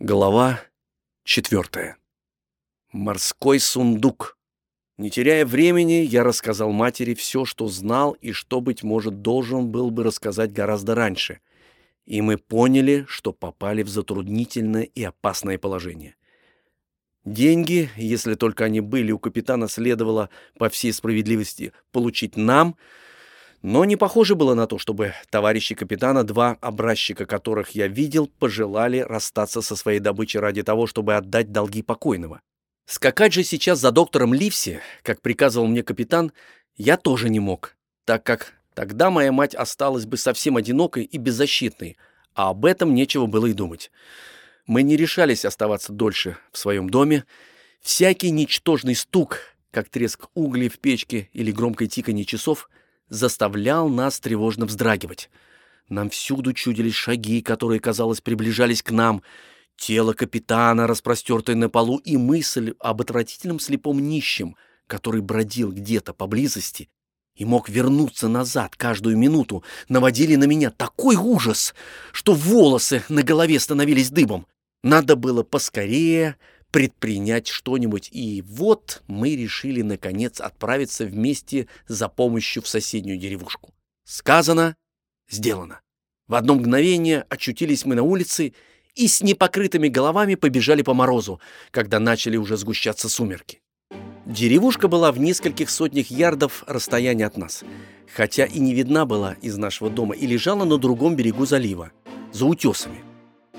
Глава четвертая. Морской сундук. Не теряя времени, я рассказал матери все, что знал и что, быть может, должен был бы рассказать гораздо раньше. И мы поняли, что попали в затруднительное и опасное положение. Деньги, если только они были у капитана, следовало, по всей справедливости, получить нам — но не похоже было на то, чтобы товарищи капитана, два образчика которых я видел, пожелали расстаться со своей добычей ради того, чтобы отдать долги покойного. Скакать же сейчас за доктором Ливси, как приказывал мне капитан, я тоже не мог, так как тогда моя мать осталась бы совсем одинокой и беззащитной, а об этом нечего было и думать. Мы не решались оставаться дольше в своем доме. Всякий ничтожный стук, как треск углей в печке или громкое тиканье часов, заставлял нас тревожно вздрагивать. Нам всюду чудились шаги, которые, казалось, приближались к нам. Тело капитана, распростертое на полу, и мысль об отвратительном слепом нищем, который бродил где-то поблизости и мог вернуться назад каждую минуту, наводили на меня такой ужас, что волосы на голове становились дыбом. Надо было поскорее предпринять что-нибудь, и вот мы решили, наконец, отправиться вместе за помощью в соседнюю деревушку. Сказано, сделано. В одно мгновение очутились мы на улице и с непокрытыми головами побежали по морозу, когда начали уже сгущаться сумерки. Деревушка была в нескольких сотнях ярдов расстояния от нас, хотя и не видна была из нашего дома и лежала на другом берегу залива, за утесами.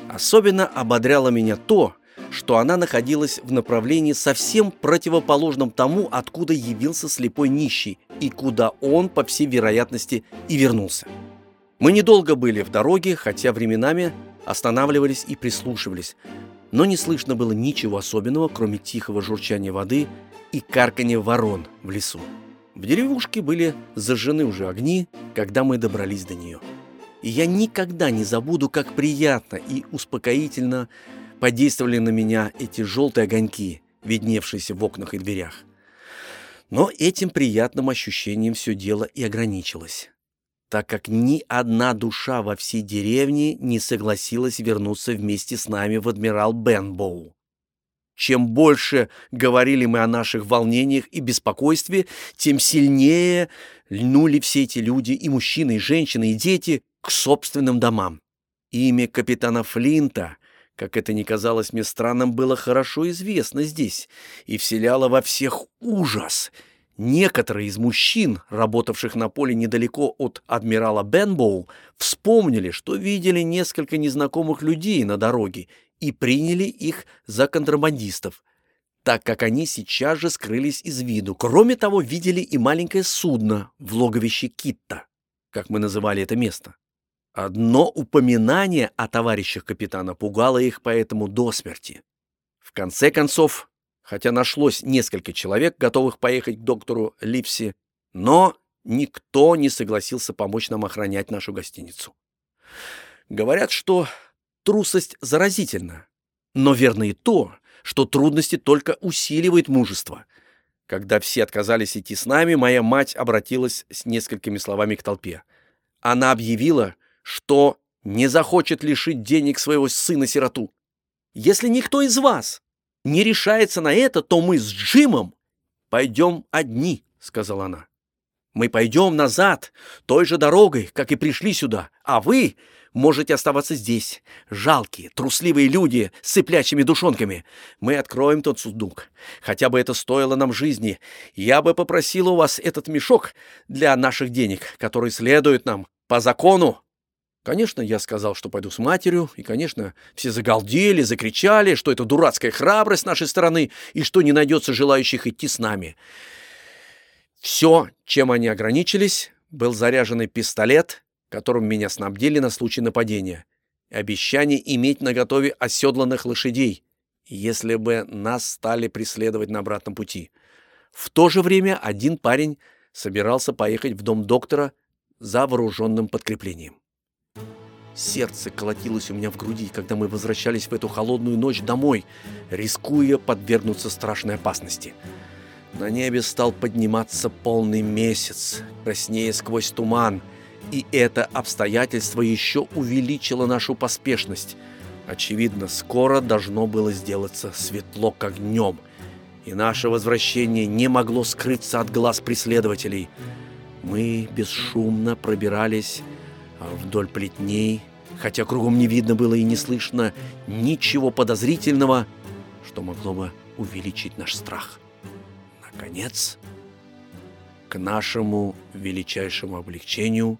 Особенно ободряло меня то, что она находилась в направлении совсем противоположном тому, откуда явился слепой нищий, и куда он, по всей вероятности, и вернулся. Мы недолго были в дороге, хотя временами останавливались и прислушивались, но не слышно было ничего особенного, кроме тихого журчания воды и карканья ворон в лесу. В деревушке были зажжены уже огни, когда мы добрались до нее. И я никогда не забуду, как приятно и успокоительно подействовали на меня эти желтые огоньки, видневшиеся в окнах и дверях. Но этим приятным ощущением все дело и ограничилось, так как ни одна душа во всей деревне не согласилась вернуться вместе с нами в адмирал Бенбоу. Чем больше говорили мы о наших волнениях и беспокойстве, тем сильнее льнули все эти люди, и мужчины, и женщины, и дети, к собственным домам. Имя капитана Флинта как это ни казалось мне странным, было хорошо известно здесь и вселяло во всех ужас. Некоторые из мужчин, работавших на поле недалеко от адмирала Бенбоу, вспомнили, что видели несколько незнакомых людей на дороге и приняли их за контрабандистов, так как они сейчас же скрылись из виду. Кроме того, видели и маленькое судно в логовище Китта, как мы называли это место. Одно упоминание о товарищах капитана пугало их поэтому до смерти. В конце концов, хотя нашлось несколько человек, готовых поехать к доктору Липси, но никто не согласился помочь нам охранять нашу гостиницу. Говорят, что трусость заразительна, но верно и то, что трудности только усиливают мужество. Когда все отказались идти с нами, моя мать обратилась с несколькими словами к толпе. Она объявила, что не захочет лишить денег своего сына-сироту. Если никто из вас не решается на это, то мы с Джимом пойдем одни, — сказала она. Мы пойдем назад, той же дорогой, как и пришли сюда, а вы можете оставаться здесь. Жалкие, трусливые люди с цыплячьими душонками. Мы откроем тот сундук. Хотя бы это стоило нам жизни. Я бы попросил у вас этот мешок для наших денег, который следует нам по закону. Конечно, я сказал, что пойду с матерью, и, конечно, все загалдели, закричали, что это дурацкая храбрость нашей стороны и что не найдется желающих идти с нами. Все, чем они ограничились, был заряженный пистолет, которым меня снабдили на случай нападения, и обещание иметь наготове оседланных лошадей, если бы нас стали преследовать на обратном пути. В то же время один парень собирался поехать в дом доктора за вооруженным подкреплением. Сердце колотилось у меня в груди, когда мы возвращались в эту холодную ночь домой, рискуя подвергнуться страшной опасности. На небе стал подниматься полный месяц, краснее сквозь туман, и это обстоятельство еще увеличило нашу поспешность. Очевидно, скоро должно было сделаться светло как днем, и наше возвращение не могло скрыться от глаз преследователей. Мы бесшумно пробирались вдоль плетней, хотя кругом не видно было и не слышно ничего подозрительного, что могло бы увеличить наш страх. Наконец, к нашему величайшему облегчению,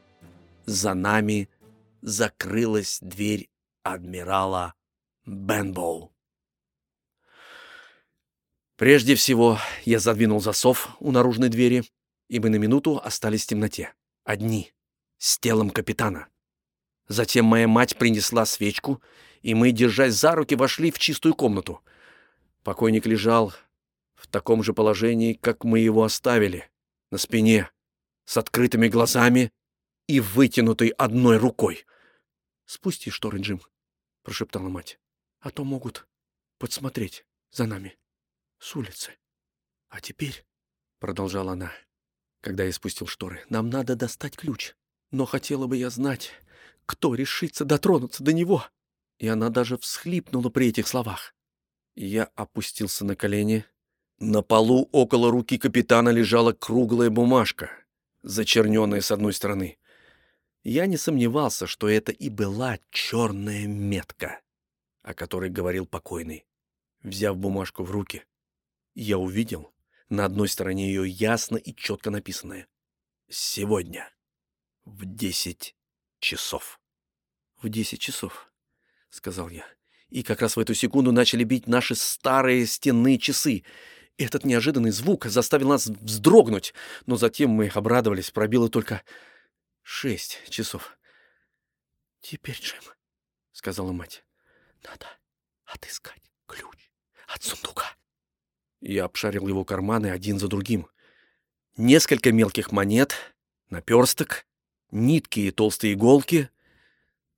за нами закрылась дверь адмирала Бенбоу. Прежде всего, я задвинул засов у наружной двери, и мы на минуту остались в темноте, одни, с телом капитана. Затем моя мать принесла свечку, и мы, держась за руки, вошли в чистую комнату. Покойник лежал в таком же положении, как мы его оставили, на спине, с открытыми глазами и вытянутой одной рукой. «Спусти шторы, Джим», — прошептала мать, — «а то могут подсмотреть за нами с улицы». «А теперь», — продолжала она, когда я спустил шторы, — «нам надо достать ключ, но хотела бы я знать, кто решится дотронуться до него». И она даже всхлипнула при этих словах. Я опустился на колени. На полу около руки капитана лежала круглая бумажка, зачерненная с одной стороны. Я не сомневался, что это и была черная метка, о которой говорил покойный. Взяв бумажку в руки, я увидел на одной стороне ее ясно и четко написанное «Сегодня в десять часов». «В десять часов», — сказал я. И как раз в эту секунду начали бить наши старые стенные часы. Этот неожиданный звук заставил нас вздрогнуть, но затем мы обрадовались, пробило только Шесть часов. «Теперь, Джим», — сказала мать, — «надо отыскать ключ от сундука». Я обшарил его карманы один за другим. Несколько мелких монет, наперсток, нитки и толстые иголки,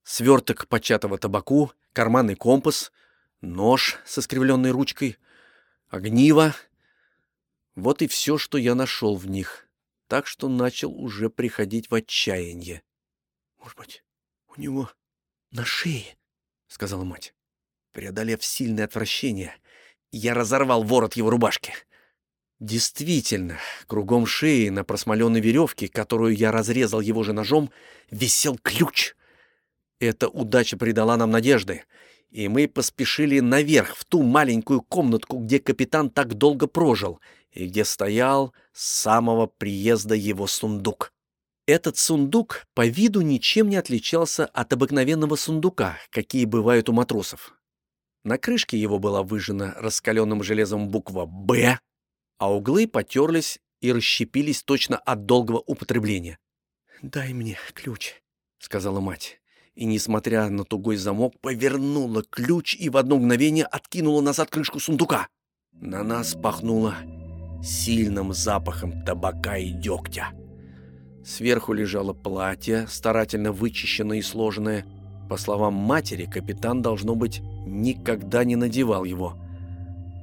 сверток початого табаку, карманный компас, нож со искривленной ручкой, огниво. Вот и все, что я нашел в них так что начал уже приходить в отчаяние. «Может быть, у него на шее?» — сказала мать. Преодолев сильное отвращение, я разорвал ворот его рубашки. Действительно, кругом шеи на просмоленной веревке, которую я разрезал его же ножом, висел ключ. Эта удача придала нам надежды, и мы поспешили наверх, в ту маленькую комнатку, где капитан так долго прожил — и где стоял с самого приезда его сундук. Этот сундук по виду ничем не отличался от обыкновенного сундука, какие бывают у матросов. На крышке его была выжжена раскаленным железом буква «Б», а углы потерлись и расщепились точно от долгого употребления. «Дай мне ключ», — сказала мать. И, несмотря на тугой замок, повернула ключ и в одно мгновение откинула назад крышку сундука. На нас пахнуло сильным запахом табака и дегтя. Сверху лежало платье, старательно вычищенное и сложенное. По словам матери, капитан, должно быть, никогда не надевал его.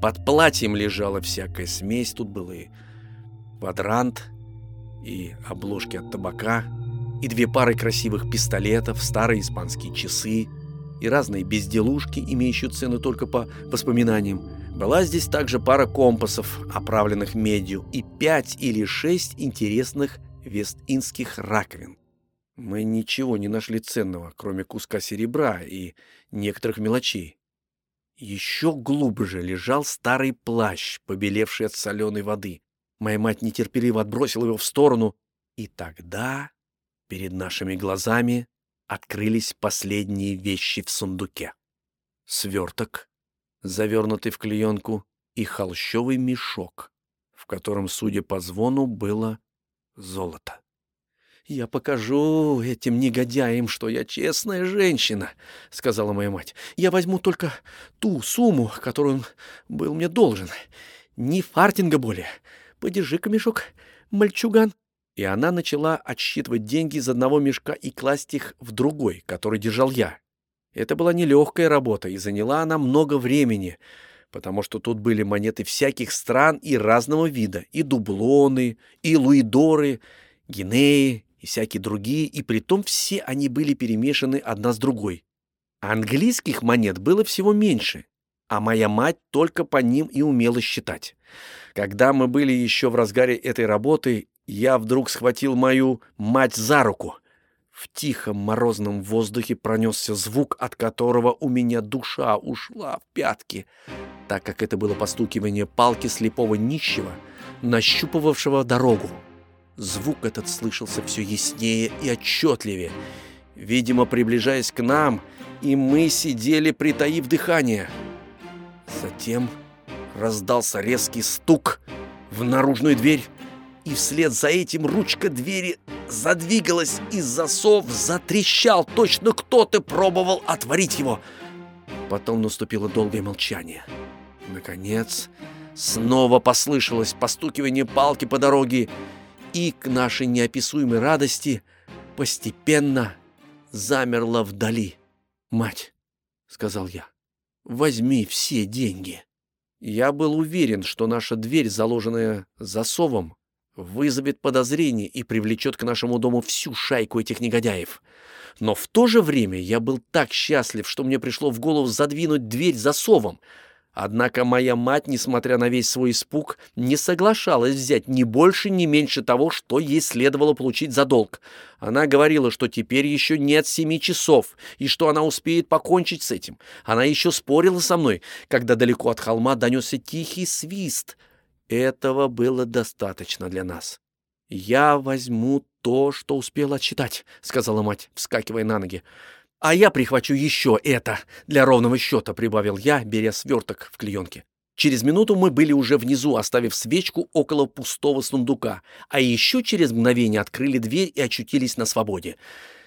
Под платьем лежала всякая смесь, тут был и квадрант, и обложки от табака, и две пары красивых пистолетов, старые испанские часы, и разные безделушки, имеющие цену только по воспоминаниям. Была здесь также пара компасов, оправленных медью, и пять или шесть интересных вест-индских раковин. Мы ничего не нашли ценного, кроме куска серебра и некоторых мелочей. Еще глубже лежал старый плащ, побелевший от соленой воды. Моя мать нетерпеливо отбросила его в сторону, и тогда перед нашими глазами открылись последние вещи в сундуке. Сверток, завернутый в клеенку, и холщовый мешок, в котором, судя по звону, было золото. «Я покажу этим негодяям, что я честная женщина», — сказала моя мать. «Я возьму только ту сумму, которую он был мне должен. Ни фартинга более. Подержи-ка мешок, мальчуган». И она начала отсчитывать деньги из одного мешка и класть их в другой, который держал я. Это была нелегкая работа, и заняла она много времени, потому что тут были монеты всяких стран и разного вида, и дублоны, и луидоры, гинеи, и всякие другие, и притом все они были перемешаны одна с другой. Английских монет было всего меньше, а моя мать только по ним и умела считать. Когда мы были еще в разгаре этой работы, я вдруг схватил мою мать за руку. В тихом морозном воздухе пронесся звук, от которого у меня душа ушла в пятки, так как это было постукивание палки слепого нищего, нащупывавшего дорогу. Звук этот слышался все яснее и отчетливее, видимо, приближаясь к нам, и мы сидели, притаив дыхание. Затем раздался резкий стук в наружную дверь, и вслед за этим ручка двери задвигалась, и засов затрещал, точно кто-то пробовал отворить его. Потом наступило долгое молчание. Наконец, снова послышалось постукивание палки по дороге, и к нашей неописуемой радости постепенно замерла вдали. «Мать», — сказал я, — «возьми все деньги». Я был уверен, что наша дверь, заложенная засовом, вызовет подозрение и привлечет к нашему дому всю шайку этих негодяев. Но в то же время я был так счастлив, что мне пришло в голову задвинуть дверь засовом, Однако моя мать, несмотря на весь свой испуг, не соглашалась взять ни больше, ни меньше того, что ей следовало получить за долг. Она говорила, что теперь еще нет семи часов, и что она успеет покончить с этим. Она еще спорила со мной, когда далеко от холма донесся тихий свист. Этого было достаточно для нас. «Я возьму то, что успела отчитать», — сказала мать, вскакивая на ноги. «А я прихвачу еще это для ровного счета», — прибавил я, беря сверток в клеенке. Через минуту мы были уже внизу, оставив свечку около пустого сундука, а еще через мгновение открыли дверь и очутились на свободе.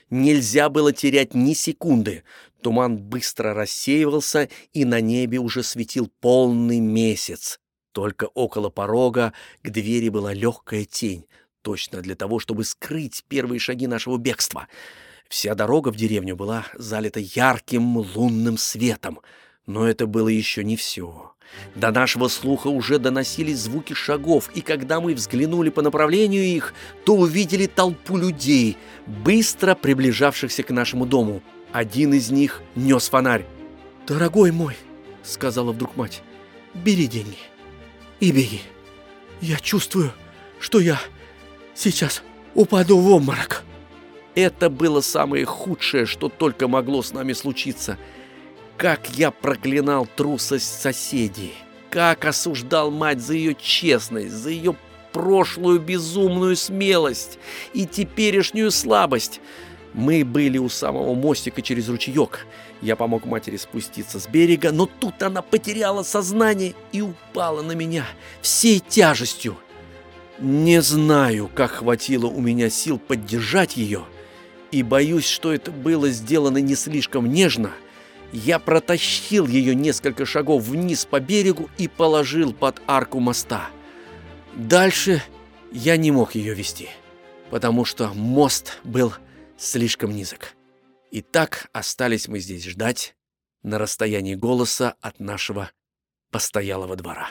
Нельзя было терять ни секунды. Туман быстро рассеивался, и на небе уже светил полный месяц. Только около порога к двери была легкая тень, точно для того, чтобы скрыть первые шаги нашего бегства. Вся дорога в деревню была залита ярким лунным светом, но это было еще не все. До нашего слуха уже доносились звуки шагов, и когда мы взглянули по направлению их, то увидели толпу людей, быстро приближавшихся к нашему дому. Один из них нес фонарь. «Дорогой мой», — сказала вдруг мать, — «бери деньги и беги. Я чувствую, что я сейчас упаду в обморок». Это было самое худшее, что только могло с нами случиться. Как я проклинал трусость соседей. Как осуждал мать за ее честность, за ее прошлую безумную смелость и теперешнюю слабость. Мы были у самого мостика через ручеек. Я помог матери спуститься с берега, но тут она потеряла сознание и упала на меня всей тяжестью. Не знаю, как хватило у меня сил поддержать ее — и боюсь, что это было сделано не слишком нежно, я протащил ее несколько шагов вниз по берегу и положил под арку моста. Дальше я не мог ее вести, потому что мост был слишком низок. И так остались мы здесь ждать на расстоянии голоса от нашего постоялого двора.